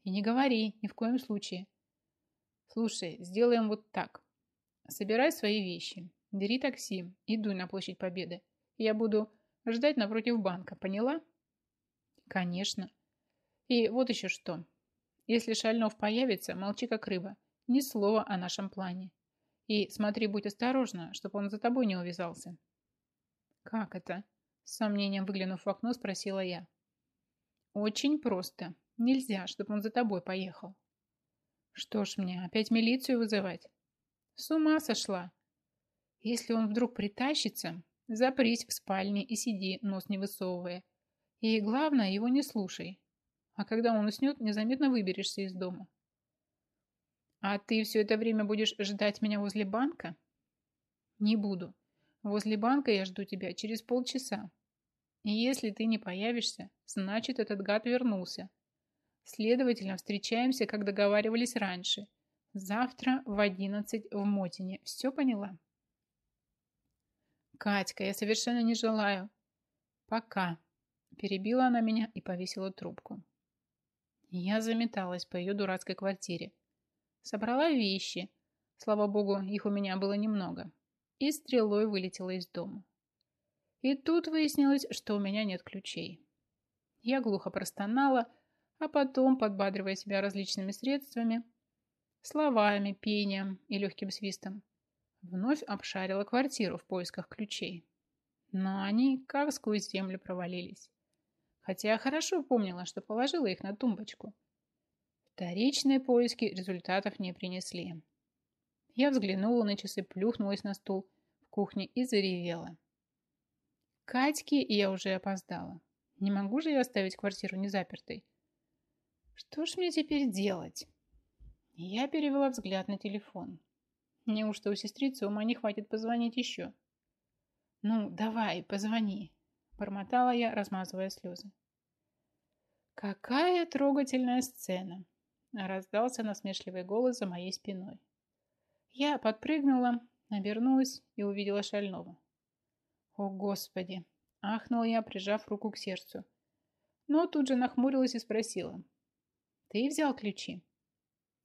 И не говори, ни в коем случае. Слушай, сделаем вот так. Собирай свои вещи, бери такси и на площадь Победы. Я буду ждать напротив банка, поняла? Конечно. И вот еще что. Если Шальнов появится, молчи как рыба. Ни слова о нашем плане. И смотри, будь осторожна, чтобы он за тобой не увязался. Как это? С сомнением выглянув в окно, спросила я. Очень просто. Нельзя, чтобы он за тобой поехал. Что ж мне, опять милицию вызывать? С ума сошла. Если он вдруг притащится, запрись в спальне и сиди, нос не высовывая. И главное, его не слушай. А когда он уснет, незаметно выберешься из дома. А ты все это время будешь ждать меня возле банка? Не буду. Возле банка я жду тебя через полчаса. И если ты не появишься, значит, этот гад вернулся. Следовательно, встречаемся, как договаривались раньше. Завтра в одиннадцать в Мотине. Все поняла? Катька, я совершенно не желаю. Пока. Перебила она меня и повесила трубку. Я заметалась по ее дурацкой квартире. Собрала вещи. Слава богу, их у меня было немного. И стрелой вылетела из дома. И тут выяснилось, что у меня нет ключей. Я глухо простонала, а потом, подбадривая себя различными средствами, словами, пением и легким свистом, вновь обшарила квартиру в поисках ключей. Но они как сквозь землю провалились хотя я хорошо помнила, что положила их на тумбочку. Вторичные поиски результатов не принесли. Я взглянула на часы, плюхнулась на стул в кухне и заревела. Катьке я уже опоздала. Не могу же я оставить квартиру незапертой. Что ж мне теперь делать? Я перевела взгляд на телефон. Неужто у сестрицы ума не хватит позвонить еще? Ну, давай, позвони. Бормотала я, размазывая слезы. «Какая трогательная сцена!» Раздался насмешливый голос за моей спиной. Я подпрыгнула, обернулась и увидела шального. «О, Господи!» – ахнула я, прижав руку к сердцу. Но тут же нахмурилась и спросила. «Ты взял ключи?»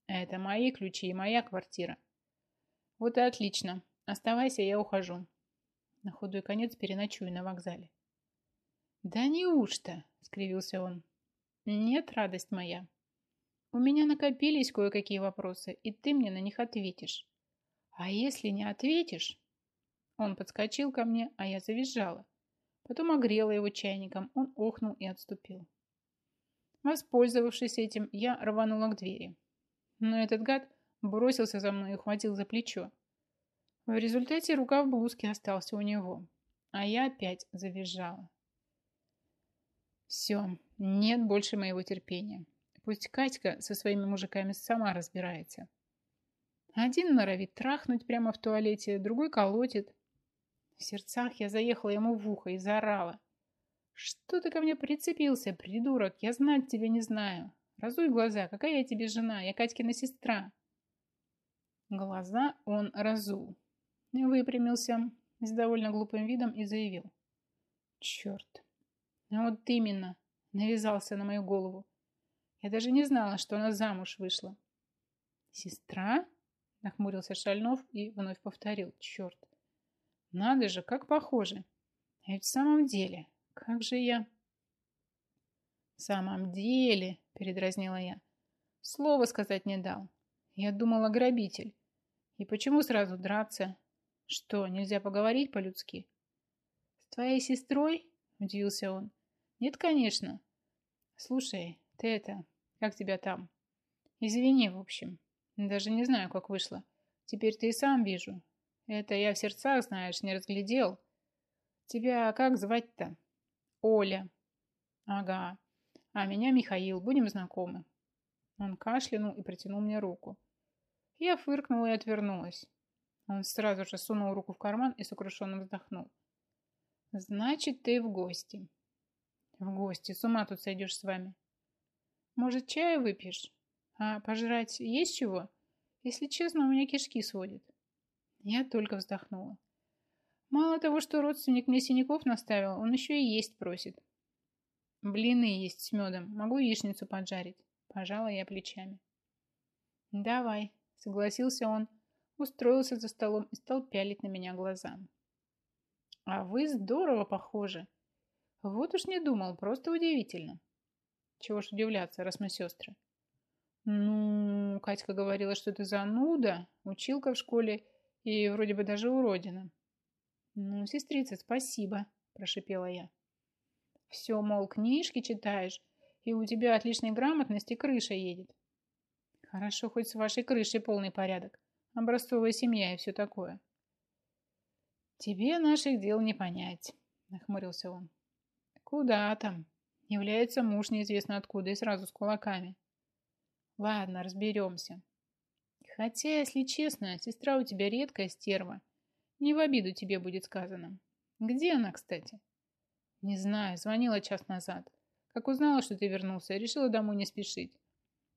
«Это мои ключи и моя квартира». «Вот и отлично. Оставайся, я ухожу». На худой конец переночую на вокзале. «Да неужто?» – скривился он. «Нет, радость моя. У меня накопились кое-какие вопросы, и ты мне на них ответишь. А если не ответишь...» Он подскочил ко мне, а я завизжала. Потом огрела его чайником, он охнул и отступил. Воспользовавшись этим, я рванула к двери. Но этот гад бросился за мной и ухватил за плечо. В результате рукав блузки остался у него, а я опять завизжала. Все, нет больше моего терпения. Пусть Катька со своими мужиками сама разбирается. Один норовит трахнуть прямо в туалете, другой колотит. В сердцах я заехала ему в ухо и заорала. «Что ты ко мне прицепился, придурок? Я знать тебя не знаю. Разуй глаза, какая я тебе жена? Я Катькина сестра». Глаза он разул. Выпрямился с довольно глупым видом и заявил. «Черт, вот именно, навязался на мою голову. Я даже не знала, что она замуж вышла. Сестра? Нахмурился Шальнов и вновь повторил. Черт. Надо же, как похоже. А ведь в самом деле, как же я... В самом деле, передразнила я. Слово сказать не дал. Я думала, грабитель. И почему сразу драться? Что, нельзя поговорить по-людски? С твоей сестрой? Удивился он. Нет, конечно. Слушай, ты это, как тебя там? Извини, в общем. Даже не знаю, как вышло. Теперь ты и сам вижу. Это я в сердцах, знаешь, не разглядел. Тебя как звать-то? Оля. Ага. А меня Михаил. Будем знакомы. Он кашлянул и протянул мне руку. Я фыркнула и отвернулась. Он сразу же сунул руку в карман и сокрушенно вздохнул. «Значит, ты в гости. В гости. С ума тут сойдешь с вами. Может, чая выпьешь? А пожрать есть чего? Если честно, у меня кишки сводит. Я только вздохнула. Мало того, что родственник мне синяков наставил, он еще и есть просит. Блины есть с медом. Могу яичницу поджарить. Пожала я плечами. Давай, согласился он, устроился за столом и стал пялить на меня глазами. А вы здорово похожи. Вот уж не думал, просто удивительно. Чего ж удивляться, раз мы сестры. Ну, Катька говорила, что ты зануда, училка в школе и вроде бы даже уродина. Ну, сестрица, спасибо, прошипела я. Все, мол, книжки читаешь, и у тебя отличной грамотности крыша едет. Хорошо, хоть с вашей крышей полный порядок. Образцовая семья и все такое. Тебе наших дел не понять, нахмурился он. Куда там? Является муж неизвестно откуда и сразу с кулаками. Ладно, разберемся. Хотя, если честно, сестра у тебя редкая стерва. Не в обиду тебе будет сказано. Где она, кстати? Не знаю, звонила час назад. Как узнала, что ты вернулся, решила домой не спешить.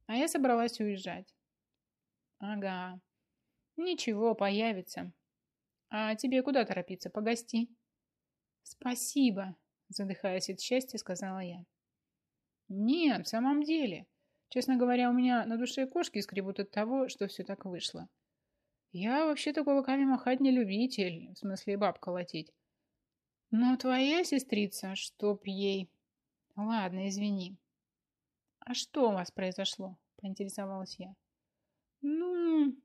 А я собралась уезжать. Ага. Ничего, появится. А тебе куда торопиться? Погости. Спасибо, задыхаясь от счастья, сказала я. Нет, в самом деле. Честно говоря, у меня на душе кошки скребут от того, что все так вышло. Я вообще-то кулаками махать не любитель, в смысле баб колотить. Но твоя сестрица, чтоб ей... Ладно, извини. А что у вас произошло? Поинтересовалась я. Ну...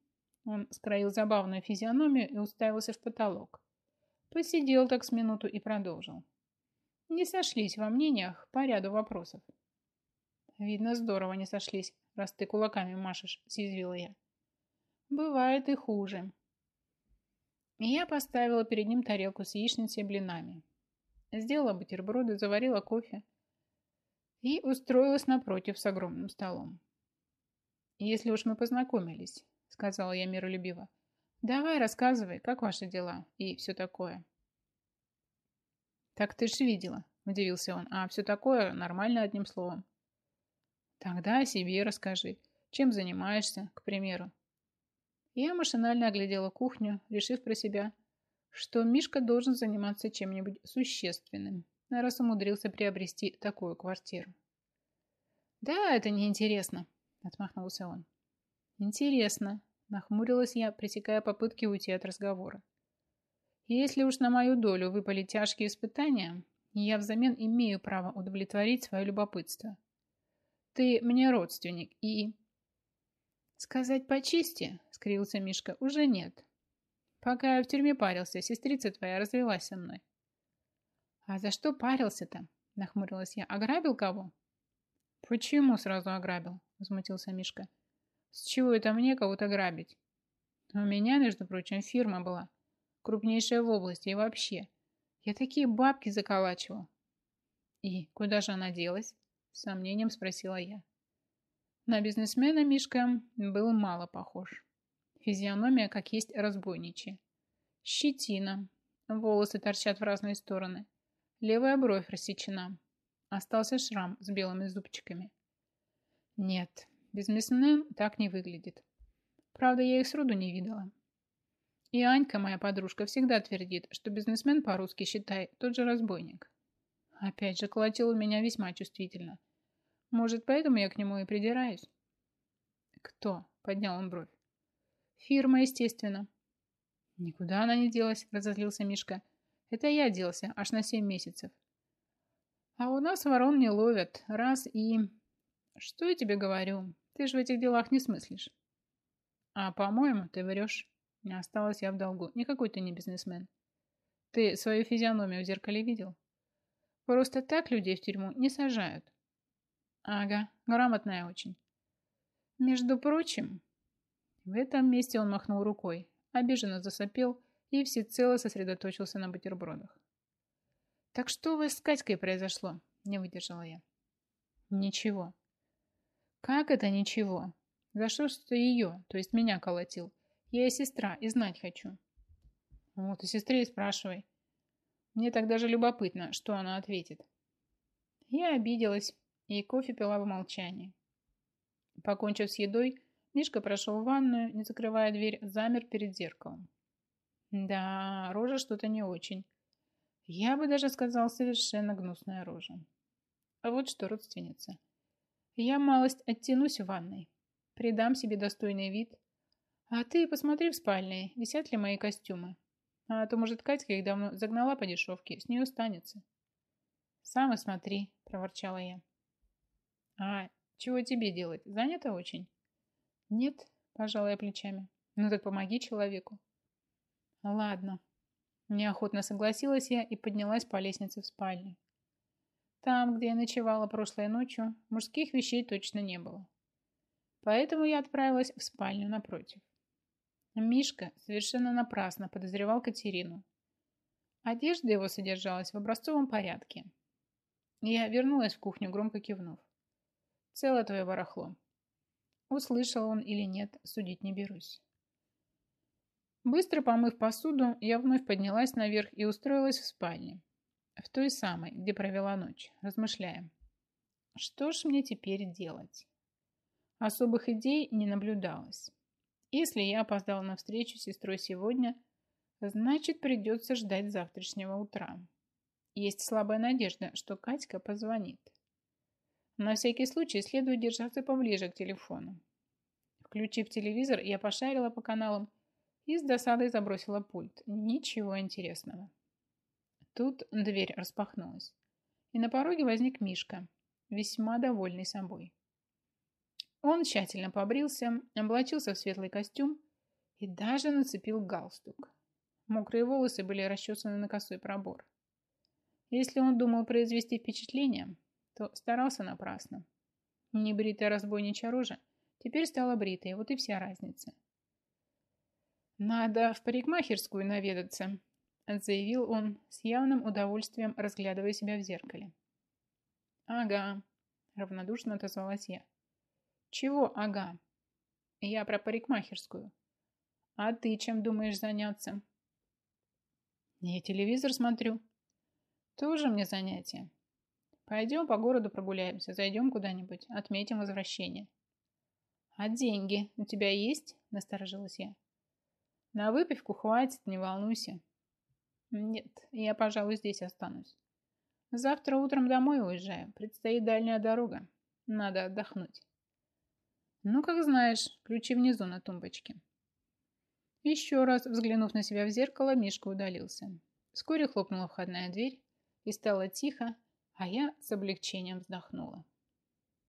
Он скроил забавную физиономию и уставился в потолок. Посидел так с минуту и продолжил. Не сошлись во мнениях по ряду вопросов. Видно, здорово не сошлись, раз ты кулаками машешь, съязвила я. Бывает и хуже. Я поставила перед ним тарелку с яичницей и блинами. Сделала бутерброды, заварила кофе и устроилась напротив с огромным столом. «Если уж мы познакомились», — сказала я миролюбиво, «давай рассказывай, как ваши дела и все такое». «Так ты ж видела», — удивился он, «а все такое нормально одним словом». «Тогда о себе расскажи. Чем занимаешься, к примеру?» Я машинально оглядела кухню, решив про себя, что Мишка должен заниматься чем-нибудь существенным, раз умудрился приобрести такую квартиру. «Да, это неинтересно», — отмахнулся он. «Интересно», — нахмурилась я, пресекая попытки уйти от разговора. «Если уж на мою долю выпали тяжкие испытания, я взамен имею право удовлетворить свое любопытство. Ты мне родственник и...» «Сказать по чести», — скривился Мишка, — «уже нет. Пока я в тюрьме парился, сестрица твоя развелась со мной». «А за что парился-то?» — нахмурилась я. «Ограбил кого?» «Почему сразу ограбил?» — возмутился Мишка. «С чего это мне кого-то грабить?» «У меня, между прочим, фирма была. Крупнейшая в области и вообще. Я такие бабки заколачивал». «И куда же она делась?» — с сомнением спросила я. На бизнесмена Мишка был мало похож. Физиономия, как есть, разбойничья. Щетина, волосы торчат в разные стороны. Левая бровь рассечена. Остался шрам с белыми зубчиками. Нет, бизнесмен так не выглядит. Правда, я их сроду не видела. И Анька, моя подружка, всегда твердит, что бизнесмен по-русски, считай, тот же разбойник. Опять же, колотил меня весьма чувствительно. Может, поэтому я к нему и придираюсь? Кто? Поднял он бровь. Фирма, естественно. Никуда она не делась, разозлился Мишка. Это я делся аж на семь месяцев. А у нас ворон не ловят. Раз и... Что я тебе говорю? Ты же в этих делах не смыслишь. А, по-моему, ты врешь. Не осталось я в долгу. Никакой ты не бизнесмен. Ты свою физиономию в зеркале видел? Просто так людей в тюрьму не сажают. Ага, грамотная очень. Между прочим, в этом месте он махнул рукой, обиженно засопел и всецело сосредоточился на бутербродах. «Так что у вас с Катькой произошло?» – не выдержала я. «Ничего». «Как это ничего? За что ты ее, то есть меня колотил? Я и сестра, и знать хочу». «Вот и сестре и спрашивай. Мне так даже любопытно, что она ответит». Я обиделась, и кофе пила в молчании. Покончив с едой, Мишка прошел в ванную, не закрывая дверь, замер перед зеркалом. Да, рожа что-то не очень. Я бы даже сказал, совершенно гнусная рожа. А вот что, родственница. Я малость оттянусь в ванной, придам себе достойный вид. А ты посмотри в спальне, висят ли мои костюмы. А то, может, Катька их давно загнала по дешевке, с нее останется. Сам и смотри, проворчала я. А чего тебе делать? Занято очень? Нет, пожалуй, плечами. Ну так помоги человеку. Ладно. Неохотно согласилась я и поднялась по лестнице в спальню. Там, где я ночевала прошлой ночью, мужских вещей точно не было. Поэтому я отправилась в спальню напротив. Мишка совершенно напрасно подозревал Катерину. Одежда его содержалась в образцовом порядке. Я вернулась в кухню, громко кивнув. Целое твое барахло. Услышал он или нет, судить не берусь. Быстро помыв посуду, я вновь поднялась наверх и устроилась в спальне. В той самой, где провела ночь, размышляя. Что ж мне теперь делать? Особых идей не наблюдалось. Если я опоздала на встречу с сестрой сегодня, Значит, придется ждать завтрашнего утра. Есть слабая надежда, что Катька позвонит. На всякий случай следует держаться поближе к телефону. Включив телевизор, я пошарила по каналам и с досадой забросила пульт. Ничего интересного. Тут дверь распахнулась, и на пороге возник Мишка, весьма довольный собой. Он тщательно побрился, облачился в светлый костюм и даже нацепил галстук. Мокрые волосы были расчесаны на косой пробор. Если он думал произвести впечатление, то старался напрасно. Небритая разбойничья рожа теперь стала бритой, вот и вся разница. «Надо в парикмахерскую наведаться», заявил он с явным удовольствием, разглядывая себя в зеркале. «Ага», равнодушно отозвалась я. «Чего ага?» «Я про парикмахерскую». «А ты чем думаешь заняться?» «Я телевизор смотрю». «Тоже мне занятие. Пойдем по городу прогуляемся, зайдем куда-нибудь, отметим возвращение». «А деньги у тебя есть?» – насторожилась я. «На выпивку хватит, не волнуйся». «Нет, я, пожалуй, здесь останусь. Завтра утром домой уезжаю, предстоит дальняя дорога. Надо отдохнуть». «Ну, как знаешь, ключи внизу на тумбочке». Еще раз взглянув на себя в зеркало, Мишка удалился. Вскоре хлопнула входная дверь, и стало тихо, а я с облегчением вздохнула.